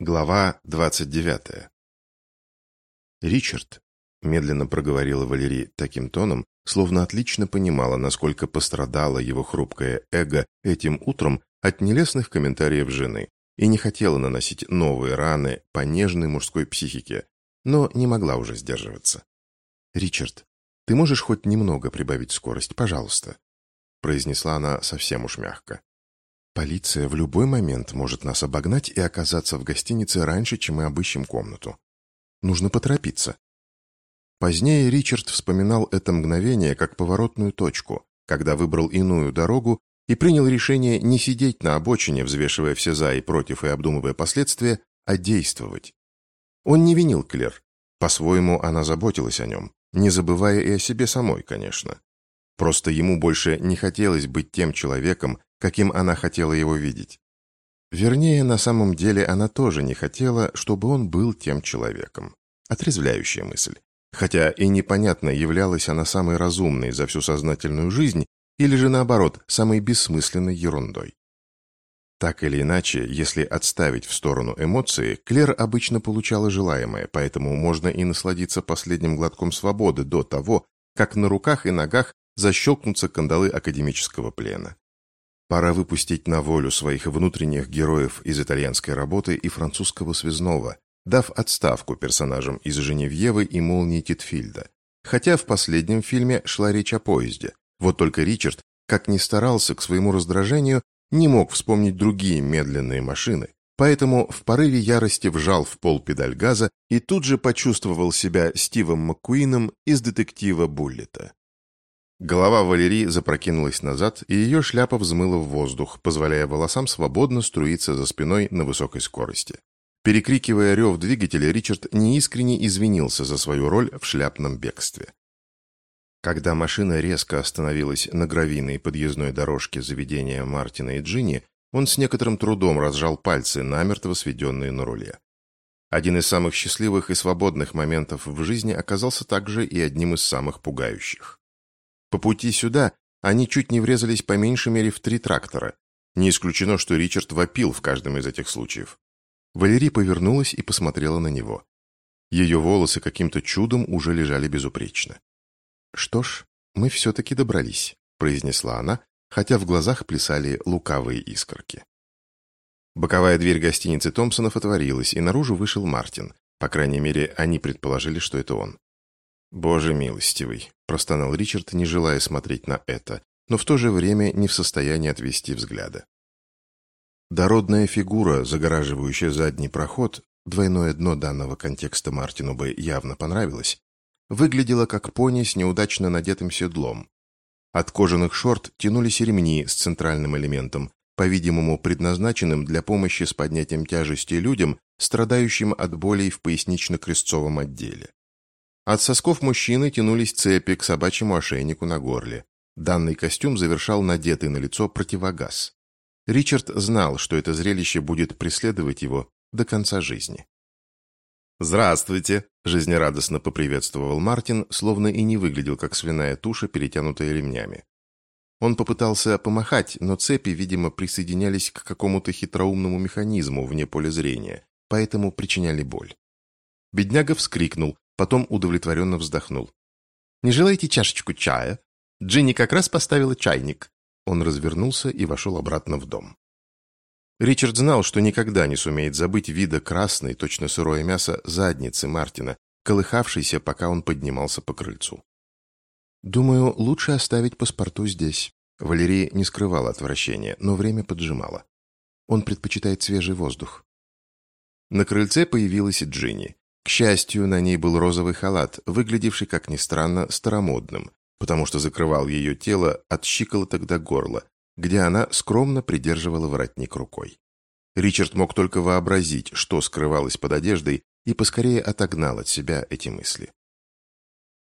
Глава 29. «Ричард», — медленно проговорила Валерий таким тоном, словно отлично понимала, насколько пострадало его хрупкое эго этим утром от нелестных комментариев жены и не хотела наносить новые раны по нежной мужской психике, но не могла уже сдерживаться. «Ричард, ты можешь хоть немного прибавить скорость, пожалуйста?» произнесла она совсем уж мягко. Полиция в любой момент может нас обогнать и оказаться в гостинице раньше, чем мы обыщем комнату. Нужно поторопиться. Позднее Ричард вспоминал это мгновение как поворотную точку, когда выбрал иную дорогу и принял решение не сидеть на обочине, взвешивая все «за» и «против» и обдумывая последствия, а действовать. Он не винил Клер. По-своему, она заботилась о нем, не забывая и о себе самой, конечно. Просто ему больше не хотелось быть тем человеком, каким она хотела его видеть. Вернее, на самом деле она тоже не хотела, чтобы он был тем человеком. Отрезвляющая мысль. Хотя и непонятно, являлась она самой разумной за всю сознательную жизнь или же наоборот, самой бессмысленной ерундой. Так или иначе, если отставить в сторону эмоции, Клер обычно получала желаемое, поэтому можно и насладиться последним глотком свободы до того, как на руках и ногах защелкнутся кандалы академического плена. Пора выпустить на волю своих внутренних героев из итальянской работы и французского связного, дав отставку персонажам из Женевьевы и Молнии Титфильда. Хотя в последнем фильме шла речь о поезде. Вот только Ричард, как ни старался к своему раздражению, не мог вспомнить другие медленные машины, поэтому в порыве ярости вжал в пол педаль газа и тут же почувствовал себя Стивом Маккуином из детектива Буллета. Голова Валерии запрокинулась назад, и ее шляпа взмыла в воздух, позволяя волосам свободно струиться за спиной на высокой скорости. Перекрикивая рев двигателя, Ричард неискренне извинился за свою роль в шляпном бегстве. Когда машина резко остановилась на гравийной подъездной дорожке заведения Мартина и Джинни, он с некоторым трудом разжал пальцы, намертво сведенные на руле. Один из самых счастливых и свободных моментов в жизни оказался также и одним из самых пугающих. По пути сюда они чуть не врезались по меньшей мере в три трактора. Не исключено, что Ричард вопил в каждом из этих случаев. Валерий повернулась и посмотрела на него. Ее волосы каким-то чудом уже лежали безупречно. «Что ж, мы все-таки добрались», — произнесла она, хотя в глазах плясали лукавые искорки. Боковая дверь гостиницы Томпсонов отворилась, и наружу вышел Мартин. По крайней мере, они предположили, что это он. «Боже милостивый», – простонал Ричард, не желая смотреть на это, но в то же время не в состоянии отвести взгляда. Дородная фигура, загораживающая задний проход, двойное дно данного контекста Мартину бы явно понравилось, выглядела как пони с неудачно надетым седлом. От кожаных шорт тянулись ремни с центральным элементом, по-видимому, предназначенным для помощи с поднятием тяжести людям, страдающим от болей в пояснично-крестцовом отделе. От сосков мужчины тянулись цепи к собачьему ошейнику на горле. Данный костюм завершал надетый на лицо противогаз. Ричард знал, что это зрелище будет преследовать его до конца жизни. «Здравствуйте!» – жизнерадостно поприветствовал Мартин, словно и не выглядел как свиная туша, перетянутая ремнями. Он попытался помахать, но цепи, видимо, присоединялись к какому-то хитроумному механизму вне поля зрения, поэтому причиняли боль. Бедняга вскрикнул, Потом удовлетворенно вздохнул. «Не желаете чашечку чая? Джинни как раз поставила чайник». Он развернулся и вошел обратно в дом. Ричард знал, что никогда не сумеет забыть вида красной, точно сырое мясо, задницы Мартина, колыхавшейся, пока он поднимался по крыльцу. «Думаю, лучше оставить паспорту здесь». Валерия не скрывала отвращения, но время поджимало. Он предпочитает свежий воздух. На крыльце появилась и Джинни. К счастью, на ней был розовый халат, выглядевший, как ни странно, старомодным, потому что закрывал ее тело от щиколоток до горла, где она скромно придерживала воротник рукой. Ричард мог только вообразить, что скрывалось под одеждой, и поскорее отогнал от себя эти мысли.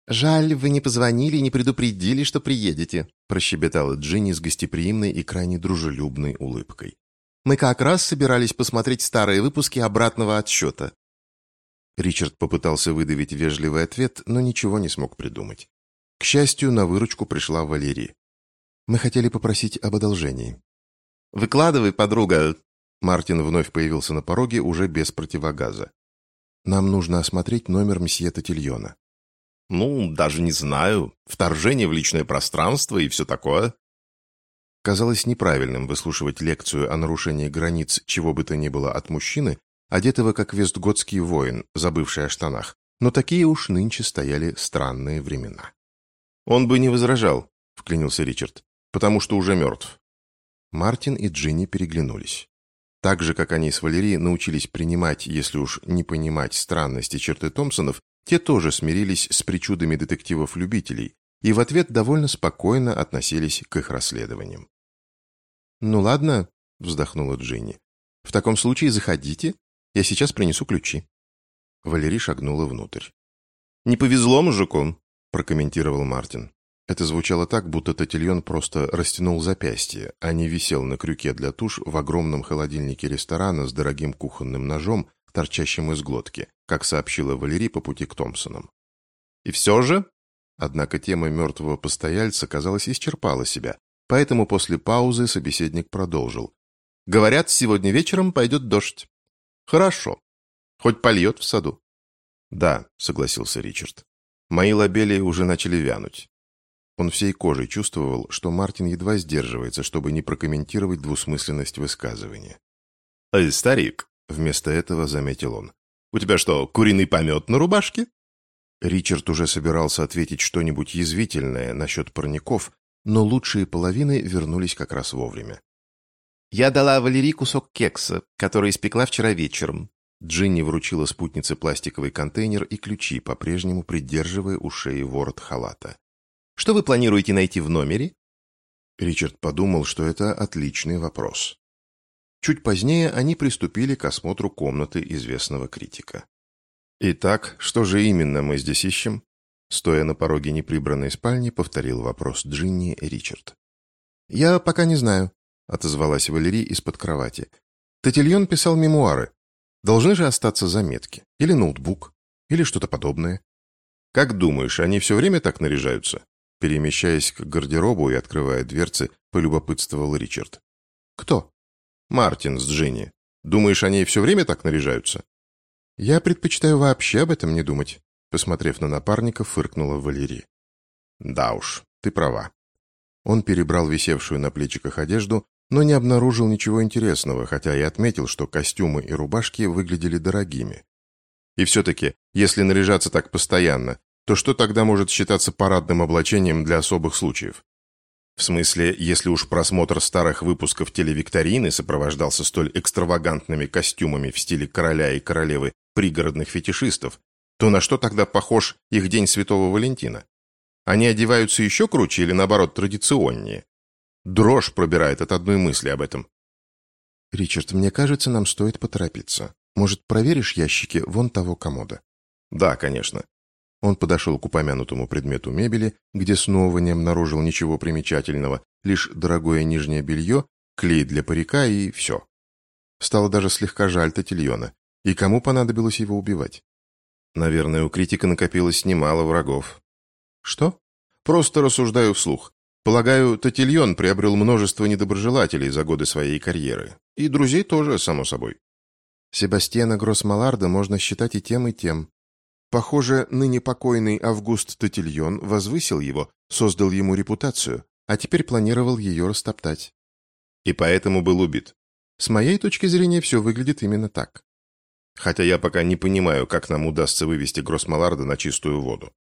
«Жаль, вы не позвонили и не предупредили, что приедете», прощебетала Джинни с гостеприимной и крайне дружелюбной улыбкой. «Мы как раз собирались посмотреть старые выпуски обратного отсчета. Ричард попытался выдавить вежливый ответ, но ничего не смог придумать. К счастью, на выручку пришла Валерия. «Мы хотели попросить об одолжении». «Выкладывай, подруга!» Мартин вновь появился на пороге уже без противогаза. «Нам нужно осмотреть номер мсье Татильона». «Ну, даже не знаю. Вторжение в личное пространство и все такое». Казалось неправильным выслушивать лекцию о нарушении границ чего бы то ни было от мужчины, одетого как вестготский воин, забывший о штанах, но такие уж нынче стояли странные времена. «Он бы не возражал», — вклинился Ричард, — «потому что уже мертв». Мартин и Джинни переглянулись. Так же, как они с Валерией научились принимать, если уж не понимать странности черты Томпсонов, те тоже смирились с причудами детективов-любителей и в ответ довольно спокойно относились к их расследованиям. «Ну ладно», — вздохнула Джинни. «В таком случае заходите, я сейчас принесу ключи». Валерий шагнула внутрь. «Не повезло мужику», — прокомментировал Мартин. Это звучало так, будто Татильон просто растянул запястье, а не висел на крюке для туш в огромном холодильнике ресторана с дорогим кухонным ножом, торчащим из глотки, как сообщила Валерий по пути к Томпсонам. «И все же?» Однако тема мертвого постояльца, казалось, исчерпала себя, поэтому после паузы собеседник продолжил. «Говорят, сегодня вечером пойдет дождь». «Хорошо. Хоть польет в саду». «Да», — согласился Ричард. «Мои лобели уже начали вянуть». Он всей кожей чувствовал, что Мартин едва сдерживается, чтобы не прокомментировать двусмысленность высказывания. «Эй, старик», — вместо этого заметил он. «У тебя что, куриный помет на рубашке?» Ричард уже собирался ответить что-нибудь язвительное насчет парников, но лучшие половины вернулись как раз вовремя. «Я дала Валерии кусок кекса, который испекла вчера вечером». Джинни вручила спутнице пластиковый контейнер и ключи, по-прежнему придерживая у шеи ворот халата. «Что вы планируете найти в номере?» Ричард подумал, что это отличный вопрос. Чуть позднее они приступили к осмотру комнаты известного критика. «Итак, что же именно мы здесь ищем?» Стоя на пороге неприбранной спальни, повторил вопрос Джинни Ричард. «Я пока не знаю», — отозвалась Валерий из-под кровати. «Татильон писал мемуары. Должны же остаться заметки. Или ноутбук. Или что-то подобное». «Как думаешь, они все время так наряжаются?» Перемещаясь к гардеробу и открывая дверцы, полюбопытствовал Ричард. «Кто?» «Мартин с Джинни. Думаешь, они все время так наряжаются?» «Я предпочитаю вообще об этом не думать», посмотрев на напарника, фыркнула Валерия. «Да уж, ты права». Он перебрал висевшую на плечиках одежду, но не обнаружил ничего интересного, хотя и отметил, что костюмы и рубашки выглядели дорогими. И все-таки, если наряжаться так постоянно, то что тогда может считаться парадным облачением для особых случаев? В смысле, если уж просмотр старых выпусков телевикторины сопровождался столь экстравагантными костюмами в стиле короля и королевы пригородных фетишистов, то на что тогда похож их День Святого Валентина? Они одеваются еще круче или, наоборот, традиционнее? Дрожь пробирает от одной мысли об этом. «Ричард, мне кажется, нам стоит поторопиться. Может, проверишь ящики вон того комода?» «Да, конечно». Он подошел к упомянутому предмету мебели, где снова не обнаружил ничего примечательного, лишь дорогое нижнее белье, клей для парика и все. Стало даже слегка жаль Татильона. И кому понадобилось его убивать? Наверное, у критика накопилось немало врагов. Что? Просто рассуждаю вслух. Полагаю, Татильон приобрел множество недоброжелателей за годы своей карьеры. И друзей тоже, само собой. Себастьяна Гроссмаларда можно считать и тем, и тем. Похоже, ныне покойный Август Татильон возвысил его, создал ему репутацию, а теперь планировал ее растоптать. И поэтому был убит. С моей точки зрения, все выглядит именно так. Хотя я пока не понимаю, как нам удастся вывести Гроссмаларда на чистую воду.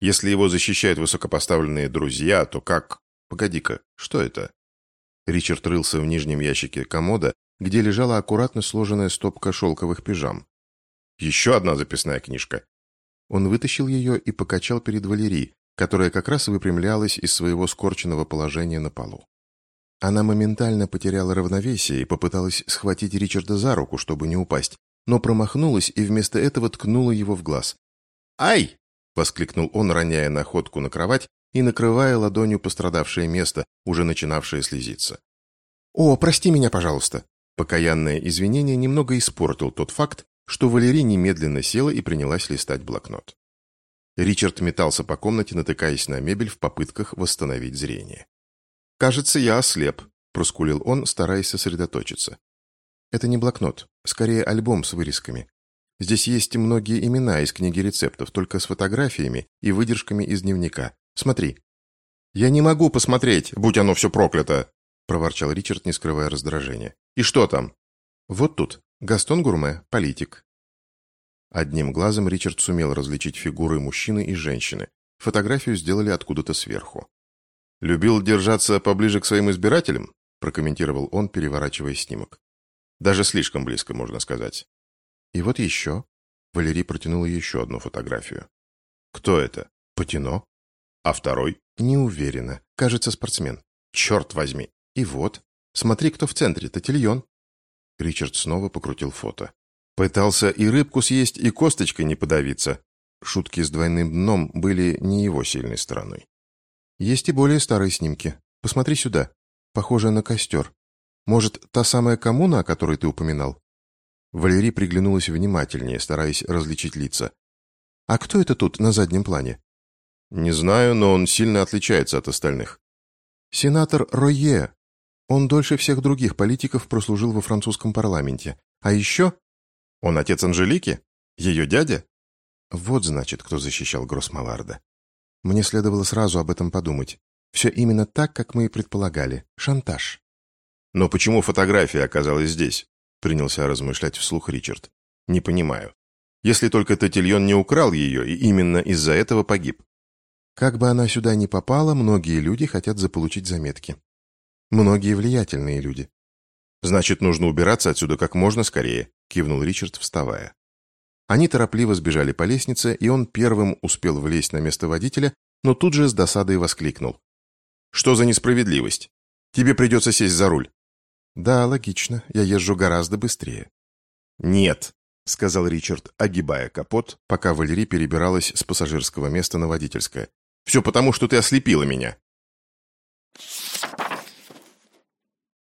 Если его защищают высокопоставленные друзья, то как... Погоди-ка, что это? Ричард рылся в нижнем ящике комода, где лежала аккуратно сложенная стопка шелковых пижам. Еще одна записная книжка. Он вытащил ее и покачал перед Валерией, которая как раз выпрямлялась из своего скорченного положения на полу. Она моментально потеряла равновесие и попыталась схватить Ричарда за руку, чтобы не упасть, но промахнулась и вместо этого ткнула его в глаз. «Ай!» — воскликнул он, роняя находку на кровать и накрывая ладонью пострадавшее место, уже начинавшее слезиться. «О, прости меня, пожалуйста!» Покаянное извинение немного испортил тот факт, что Валерий немедленно села и принялась листать блокнот. Ричард метался по комнате, натыкаясь на мебель в попытках восстановить зрение. «Кажется, я ослеп», — проскулил он, стараясь сосредоточиться. Это не блокнот, скорее альбом с вырезками. Здесь есть многие имена из книги рецептов, только с фотографиями и выдержками из дневника. Смотри». «Я не могу посмотреть, будь оно все проклято!» — проворчал Ричард, не скрывая раздражения. «И что там?» «Вот тут. Гастон Гурме, политик». Одним глазом Ричард сумел различить фигуры мужчины и женщины. Фотографию сделали откуда-то сверху. «Любил держаться поближе к своим избирателям?» – прокомментировал он, переворачивая снимок. «Даже слишком близко, можно сказать». «И вот еще». Валерий протянул еще одну фотографию. «Кто это?» «Патино». «А второй?» «Не уверена. Кажется, спортсмен». «Черт возьми!» «И вот. Смотри, кто в центре. Татильон». Ричард снова покрутил фото. Пытался и рыбку съесть, и косточкой не подавиться. Шутки с двойным дном были не его сильной стороной. Есть и более старые снимки. Посмотри сюда. Похоже на костер. Может, та самая коммуна, о которой ты упоминал? Валерий приглянулась внимательнее, стараясь различить лица. А кто это тут на заднем плане? Не знаю, но он сильно отличается от остальных. Сенатор Ройе. Он дольше всех других политиков прослужил во французском парламенте. А еще он отец Анжелики? Ее дядя? Вот, значит, кто защищал Гроссмаларда. Мне следовало сразу об этом подумать. Все именно так, как мы и предполагали. Шантаж. Но почему фотография оказалась здесь? Принялся размышлять вслух Ричард. Не понимаю. Если только Татильон не украл ее и именно из-за этого погиб. Как бы она сюда ни попала, многие люди хотят заполучить заметки. Многие влиятельные люди. Значит, нужно убираться отсюда как можно скорее, кивнул Ричард, вставая. Они торопливо сбежали по лестнице, и он первым успел влезть на место водителя, но тут же с досадой воскликнул. «Что за несправедливость? Тебе придется сесть за руль». «Да, логично. Я езжу гораздо быстрее». «Нет», — сказал Ричард, огибая капот, пока Валерий перебиралась с пассажирского места на водительское. «Все потому, что ты ослепила меня».